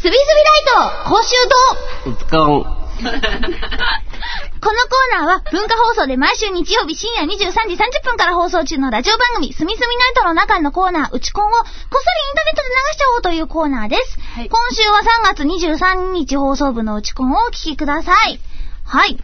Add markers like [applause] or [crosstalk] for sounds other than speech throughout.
スビスビライト講習堂う？つかん。このコーナーは文化放送で毎週日曜日深夜23時30分から放送中のラジオ番組すみすみナイトの中のコーナー、うちコンをこっそりインターネットで流しちゃおうというコーナーです。はい今週は3月23日放送部のうちコンをお聞きください。はい。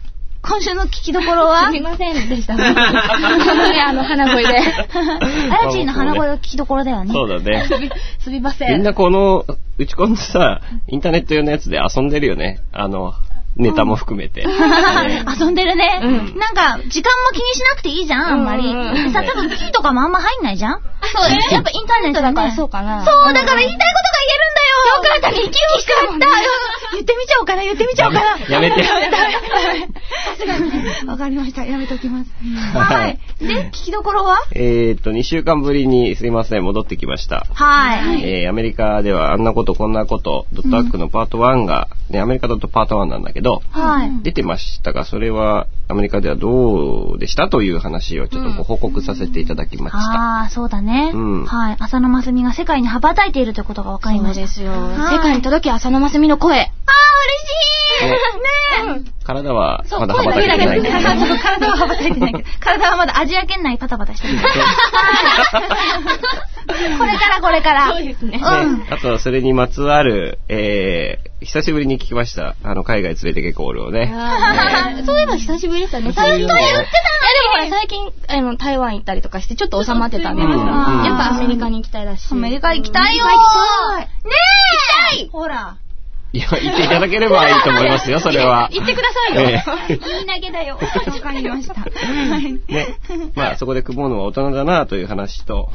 今週の聞きどころは？すみませんでした。本当にあの、鼻声で。[laughs] あやちんの鼻声が聞きどころだよね。そうだね。すみ、すみません。みんなこの、打ち込んでさ、インターネット用のやつで遊んでるよね。あの、ネタも含めて。ね [laughs] 遊んでるね。うんなんか、時間も気にしなくていいじゃん、あんまり。うんうんうんでさ、多分 P とかもあんま入んないじゃん？そうねやっぱインターネットだから。そうかなそう、だから言いたいことが言えるんだよよ [laughs] かった、生き生きしかった言ってみちゃおうかな、言ってみちゃおうかな。やめてすが。わかりました。やめときます。はい。で、聞きどころは？えーっと、2週間ぶりにすいません、戻ってきました。はい。えーアメリカではあんなことこんなこと、ドットアックのパート1が、ね、アメリカだとパート1なんだけど、はい。出てましたが、それはアメリカではどうでしたという話をちょっとご報告させていただきました。ああ、そうだね。うんはい。浅野真澄が世界に羽ばたいているということが分かりました。そうですよ。はい世界に届け浅野真澄の声。ああ、嬉しいねえ。体はそう、まだ羽ばたいてないけど、声だけだけ [laughs] ど体は羽ばたいてないけど、体はまだアジア圏内パタパタしてる。[laughs] これからこれから。そうですねうん。ね、あと、それにまつわる、えー、久しぶりに聞きました。あの、海外連れてけコールをね。そういえば久しぶりでしたね。最近言ってたでも最近、あの、台湾行ったりとかして、ちょっと収まってたんで、うんやっぱアメリカに行きたいらしい。アメリカ行きたいよ行きたいねえ行きたいほら。いや、言っていただければいいと思いますよ、[laughs] それは。言ってくださいよ。ええ言い投げだよ。わかりました。はい。[laughs] ね。まあ、そこで組むのは大人だなという話と、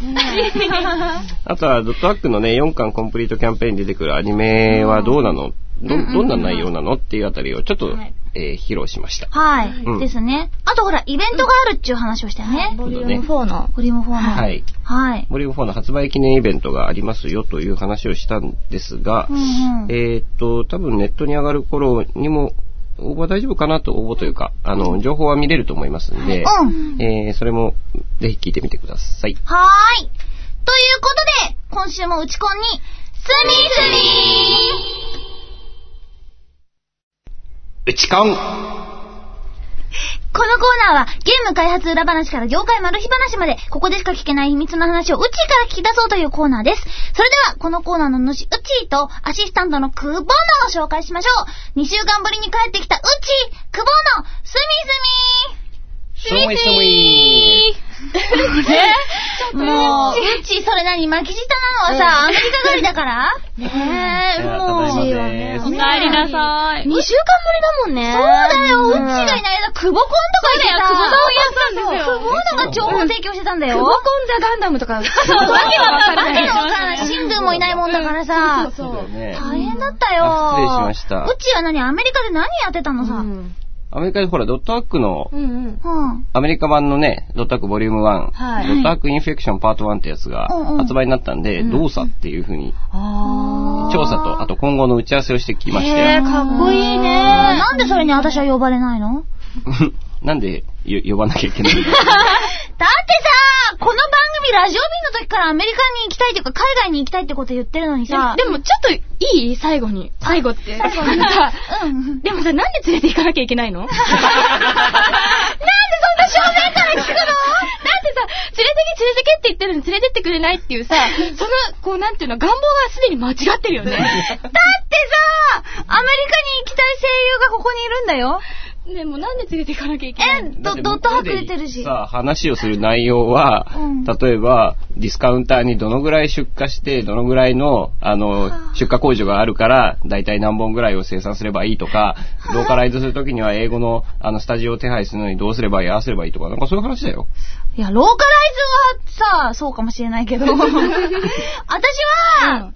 あとは、ドットアックのね、4巻コンプリートキャンペーンに出てくるアニメはどうなのど、どんな内容なの？っていうあたりをちょっと、はいえー披露しました。はい。うんですね。あとほら、イベントがあるっていう話をしたよね。ボリューム4の。ボリューム4の。はい。はい。ボリューム4の発売記念イベントがありますよという話をしたんですが、うんうん。えーっと、多分ネットに上がる頃にも、応募は大丈夫かなと応募というか、あの、情報は見れると思いますんで、うん。えーそれもぜひ聞いてみてください。はーい。ということで、今週も打ち込んに、スミスミうちこんこのコーナーは、ゲーム開発裏話から業界マル秘話まで、ここでしか聞けない秘密の話をうちから聞き出そうというコーナーです。それでは、このコーナーの主、うちと、アシスタントのくぼのを紹介しましょう。2週間ぶりに帰ってきたうち、くぼの、すみすみすみすみ [laughs] もう、うち、それ何巻き舌なの？はさ、アメリカ帰りだから？[laughs] ねえ、もう。お帰りなさい。2週間ぶりだもんね。そうだよ、うちがいない間、クボコンとか言ってさ、そうだよ久保田をやったんですよクボダが情報提供してたんだよ。クボコンザガンダムとか、そう、わけわかんない。わけわわかんない。シングもいないもんだからさ。そうそう。大変だったよ。あ失礼しましたうちは何アメリカで何やってたのさ。アメリカでほら、ドットアックの。アメリカ版のね、.hackボリューム1、はい。.hack Infection Part 1ってやつが発売になったんで、うん動作っていう風にあ調査と、あと今後の打ち合わせをしてきましたよ。へーかっこいいね。なんでそれに私は呼ばれないの？[laughs] なんでよ呼ばなきゃいけないんだ [laughs] だってさ、このラジオ日の時からアメリカに行きたいというか、海外に行きたいってこと言ってるのにさ。でもちょっといい？最後に。最後って。最後になんかうん。でもさ、なんで連れて行かなきゃいけないの？[laughs] [laughs] なんでそんな正面から聞くの？だってさ、連れてけ連れてけって言ってるのに連れてってくれないっていうさ、[laughs] その、こうなんていうの、願望がすでに間違ってるよね。だってさ、アメリカに行きたい声優がここにいるんだよ。でもなんで連れて行かなきゃいけないえ、のドドットハ出てるし。さあ、話をする内容は、うん例えば、ディスカウンターにどのぐらい出荷して、どのぐらいの、あの、出荷工場があるから、だいたい何本ぐらいを生産すればいいとか、ローカライズするときには英語の、あの、スタジオを手配するのにどうすればいい、ああすればいいとか、なんかそういう話だよ。いや、ローカライズはさ、そうかもしれないけど。[laughs] 私は、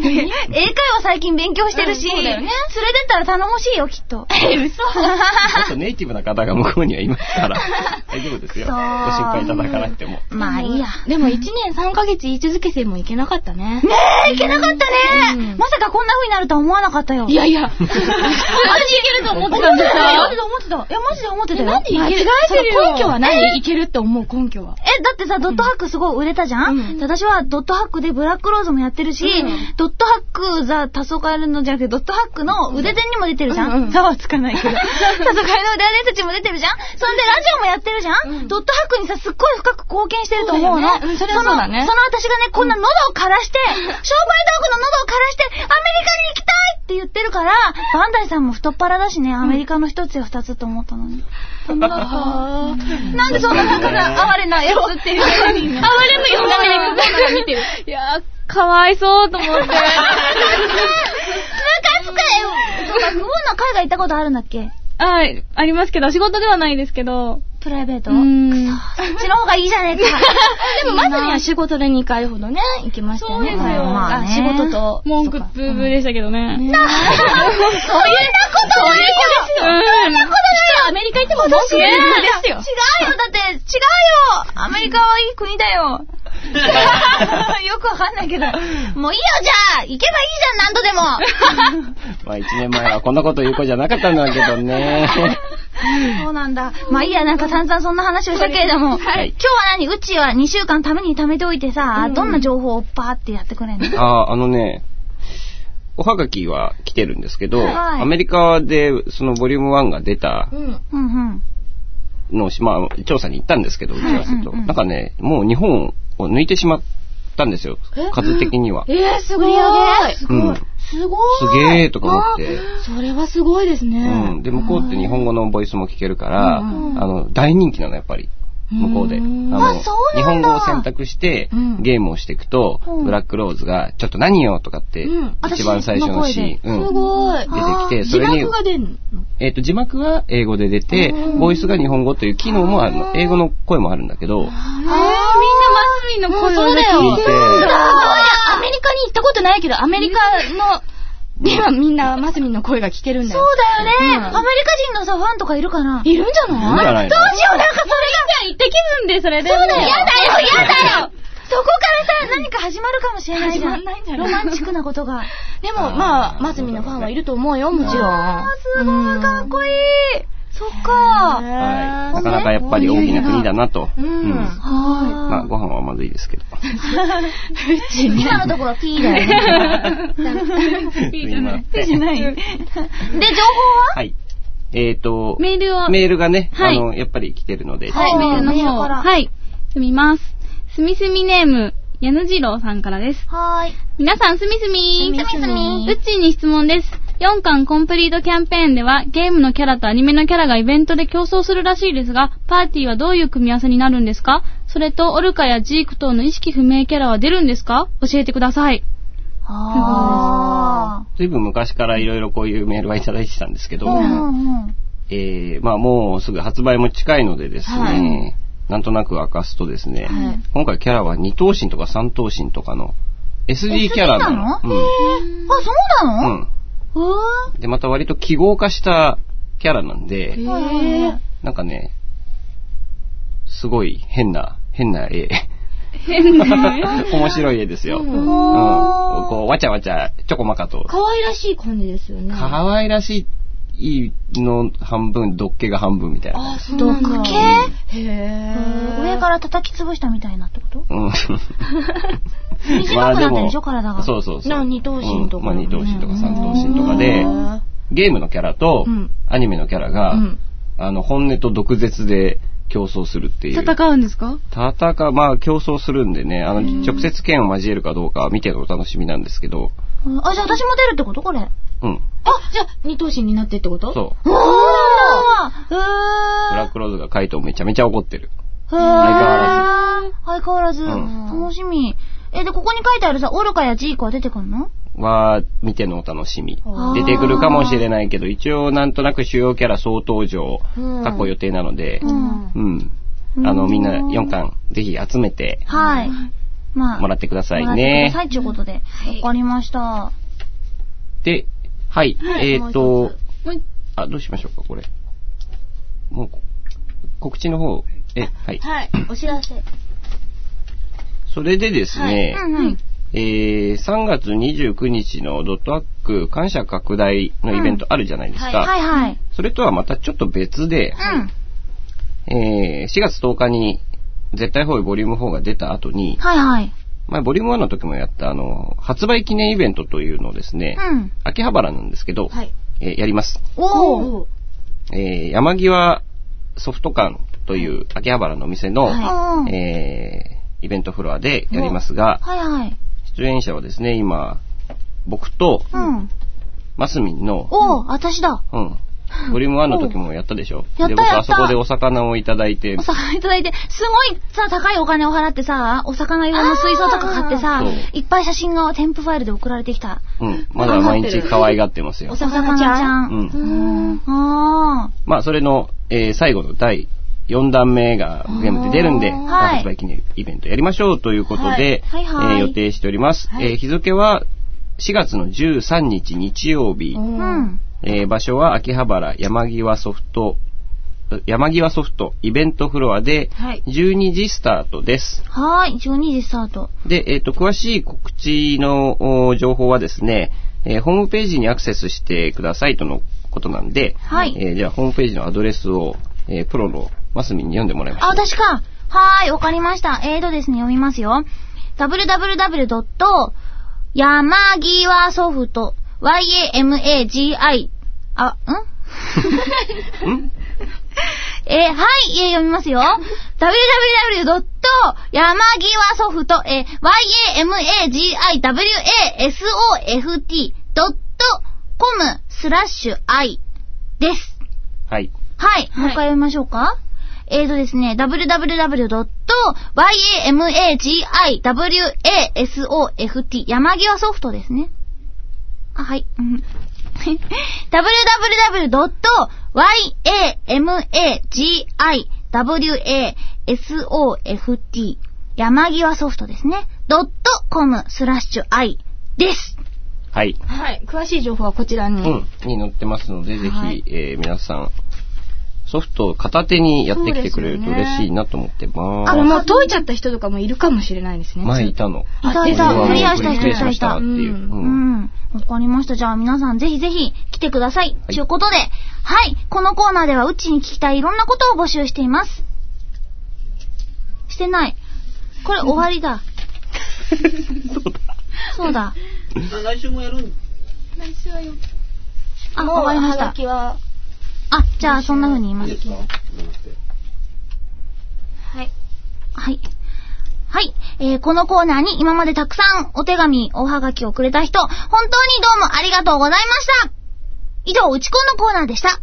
[laughs] 英会話最近勉強してるし、うんそうだよね連れてったら頼もしいよ、きっと。え、嘘もっとネイティブな方が向こうにはいますから、[laughs] 大丈夫ですよ。ご心配いただかなくても。まあいいや。でも1年3ヶ月言い続けてもいけなかったね。ねえ、いけなかったね、うんまさかがこんな風になるとは思わなかったよ。いやいや、[laughs] 私いけると思ってたんです思ってよ。た思ってた。いや、マジで思ってたよ。なんでいける？間違えてるよ。根拠は何い。けるって思う根拠は。え、だってさ、ドットハックすごい売れたじゃん、うん。で私はドットハックでブラックローズもやってるし、うん。ドットハックザ多層カエルのじゃなくて、ドットハックの腕伝にも出てるじゃん、うんうん。つかないけど。[laughs] 多層カエルの腕伝たちも出てるじゃん？そんでラジオもやってるじゃん、うん。ドットハックにさ、すっごい深く貢献してると思うの。そねれはそうだね。のその私がね、こんな喉を枯らして、[laughs] 商売道具の喉を枯らして、アメリカに行きたいって言ってるから、バンダイさんも太っ腹だしね、アメリカの一つや二つと思ったのに。ダメだった。なんでそんななんかさ、[laughs] 哀れなやつっていう。哀れむような目でこ見てる。いやー、かわいそうと思って。ムカつくよそうか、グボンの海外行ったことあるんだっけ？はい、ありますけど、仕事ではないですけど。プライベート？うーん。そっちの方がいいじゃねえか。[laughs] でもまずには仕事で2回ほどね、行きましたよね。そうですよまあ仕事と。文句ブーブーでしたけどね。そういうことないようん。アメリカ行っても文句ブーブーですよ。違うよ、だって、違うよアメリカはいい国だよ。[laughs] よくわかんないけど。もういいよ、じゃあ行けばいいじゃん、何度でも [laughs] まあ一年前はこんなこと言う子じゃなかったんだけどね。そうなんだ。まあいいや、なんか散々そんな話をしたけれども。[laughs] はい今日は何うちは2週間ために貯めておいてさ、どんな情報をパーってやってくれんの？[laughs] ああ、あのね、おはがきは来てるんですけど、はいアメリカでそのボリューム1が出たうん。うんうん。のまあ、調査に行ったんですけど、打ち合わせと。うんうんなんかね、もう日本を抜いてしまったんですよ。数的には。えー、すごい。すうん。すごすげーとか思って。それはすごいですね。うん。で、向こうって日本語のボイスも聞けるから、うん。あの、大人気なの、やっぱり。向こうで。あうん。の、あそう日なんだ。本語を選択してうん、ゲームをしていくと、うん。ブラックローズが、ちょっと何よとかって、うん。一番最初のシーン、すうん。ごい。出てきて、そ字れに幕、が出んの？えっと、字幕は英語で出て、ボイスが日本語という機能もあるの。英語の声もあるんだけど、えー、みんなマスミンの声をね、聞い。て、カに行ったことないけど、アメリカの、ではみんなマスミンの声が聞けるんだそうよ。だよね、うんアメリカ人のさ、ファンとかいるかな？いるんじゃない？いるんじゃないの？どうしよう、なんかそれが。行って気分で、それで。そうだよ、もうやだよ、やだよそこからさ、何か始まるかもしれないじゃん。始まんないんじゃないロマンチックなことが。でも、まあ、マスミンのファンはいると思うよ、もちろん。あーすごいかっこいい。そっか。はい。なかなかやっぱり大きな国だなと。うんうんはまあ、ご飯はまずいですけど。い。今のところ P だよね。[laughs] いいじゃない。じゃない。で、情報は？はい。えっと、メールを、メールがね、はいあの、やっぱり来てるので、はい、メールの方を、はい、読みます。すみすみネーム、矢野次郎さんからです。はーい。皆さん、すみすみすみすみうっちーに質問です。4巻コンプリートキャンペーンでは、ゲームのキャラとアニメのキャラがイベントで競争するらしいですが、パーティーはどういう組み合わせになるんですか？それと、オルカやジーク等の意識不明キャラは出るんですか？教えてください。あずいぶん昔からいろいろこういうメールはいただいてたんですけど、ー。うんうんうん。えー、まあもうすぐ発売も近いのでですね、はいなんとなく明かすとですね、はい今回キャラは2頭身とか3頭身とかの SD キャラ SD なの？うん。あ、そうなの？うん。うで、また割と記号化したキャラなんで、なんかね、すごい変な、変な絵。変な。[laughs] 面白い絵ですよ。ううんん。こう、わちゃわちゃ、ちょこまかと。可愛らしい感じですよね。可愛らしいの半分、ドッケが半分みたいな。あ、そうなんだ。毒系へー。上から叩き潰したみたいなってこと？うん。[laughs] 短くなってるでしょ？体が。そうそうそう。な二頭身とか。うん。まあ二頭身とか三頭うん身とかでゲームのキャラとうん。アニメのキャラが、うん。あの、本音と毒舌で競争するっていう。戦うんですか？戦う、まあ競争するんでね、あの、直接剣を交えるかどうかは見てるお楽しみなんですけど、うんあ、じゃあ私も出るってこと？これ。うん。あ、じゃあ、二頭身になってってこと？そう。そうなんだブラックローズがカイトをめちゃめちゃ怒ってる。へー。相変わらず。相変わらず。ん楽しみ。え、で、ここに書いてあるさ、オルカやジーコは出てくるの？は、見てのお楽しみ。出てくるかもしれないけど、一応なんとなく主要キャラ総登場、うん過去予定なので、うんうん。あの、みんな4巻、ぜひ集めて、はい。まあ。もらってくださいねもらってくださいということで。わかりました。で、はい、はいえっ、ともう、もうあ、どうしましょうか、これ。もうこ、告知の方、え、はい。はい。お知らせ。それでですね、うんうん。えー、3月29日のドットアック感謝拡大のイベントあるじゃないですか。はいはい。それとはまたちょっと別で、うん。えー、4月10日に絶対方位ボリューム4が出た後に、はいはい。前ボリューム1の時もやったあの、発売記念イベントというのをですね、うん。秋葉原なんですけど、はい。えーやります。おー。えー山際ソフト館という秋葉原のお店の、はえーイベントフロアでやりますが、はいはい。出演者はですね、今、僕と、うん。マスミンの、おー、私だ。うん。ボリューム1の時もやったでしょ？で、僕やったやったあそこでお魚をいただいてお、魚いただいて、すごいさ、高いお金を払ってさ、お魚用の水槽とか買ってさいっぱい写真が添付ファイルで送られてきた。うん。まだ毎日可愛がってますよお。お魚魚ちゃん。うん。うん。あまあ、それの、えー最後の第4弾目がゲームで出るんで、はい発売記念イベントやりましょうということで、はいはいはいえー予定しております。えー日付は4月の13日日曜日、ー。うん。えー場所は秋葉原山際ソフト、山際ソフトイベントフロアではい12時スタートです。はーい、12時スタート。で、えっ、と、詳しい告知のお情報はですね、えーホームページにアクセスしてくださいとのことなんで、はいえーじゃあホームページのアドレスを、えープロのマスミンに読んでもらいましょあ、う。私か。はーい、わかりました。えーとですね、読みますよ。www. 山際ソフト yamagi あ、ん？ん？[laughs] えーはい、えー読みますよ。www. 山際ソフト、えー yamagiwasoft.com スラッシュ i です。はい。はい。もう一回読みましょうか。えーとですね、www.yamagiwasoft 山際ソフトですね。あ、はい。[laughs] うん www.yamagiwasoft 山際ソフトですね。.com スラッシュ i です。はい。はい。詳しい情報はこちらに。うん。に載ってますので、ぜひ、はいえー皆さん、ソフトを片手にやってきてくれると嬉しいなと思ってます。あの、もう解いちゃった人とかもいるかもしれないですね。前いたの。いたいたクリアした人クリアしましたっていう。うん。わかりました。じゃあ皆さんぜひぜひ来てください。いということで、はい。このコーナーではうちに聞きたいいろんなことを募集しています。してない。これ終わりだ。[laughs] そうだ。[laughs] 来週もやるん？あ、もうわかりましたあ、じゃあそんな風に言います。ですか？はい。はい。はい。えー、このコーナーに今までたくさんお手紙、おはがきをくれた人、本当にどうもありがとうございました。以上、うちこんのコーナーでした。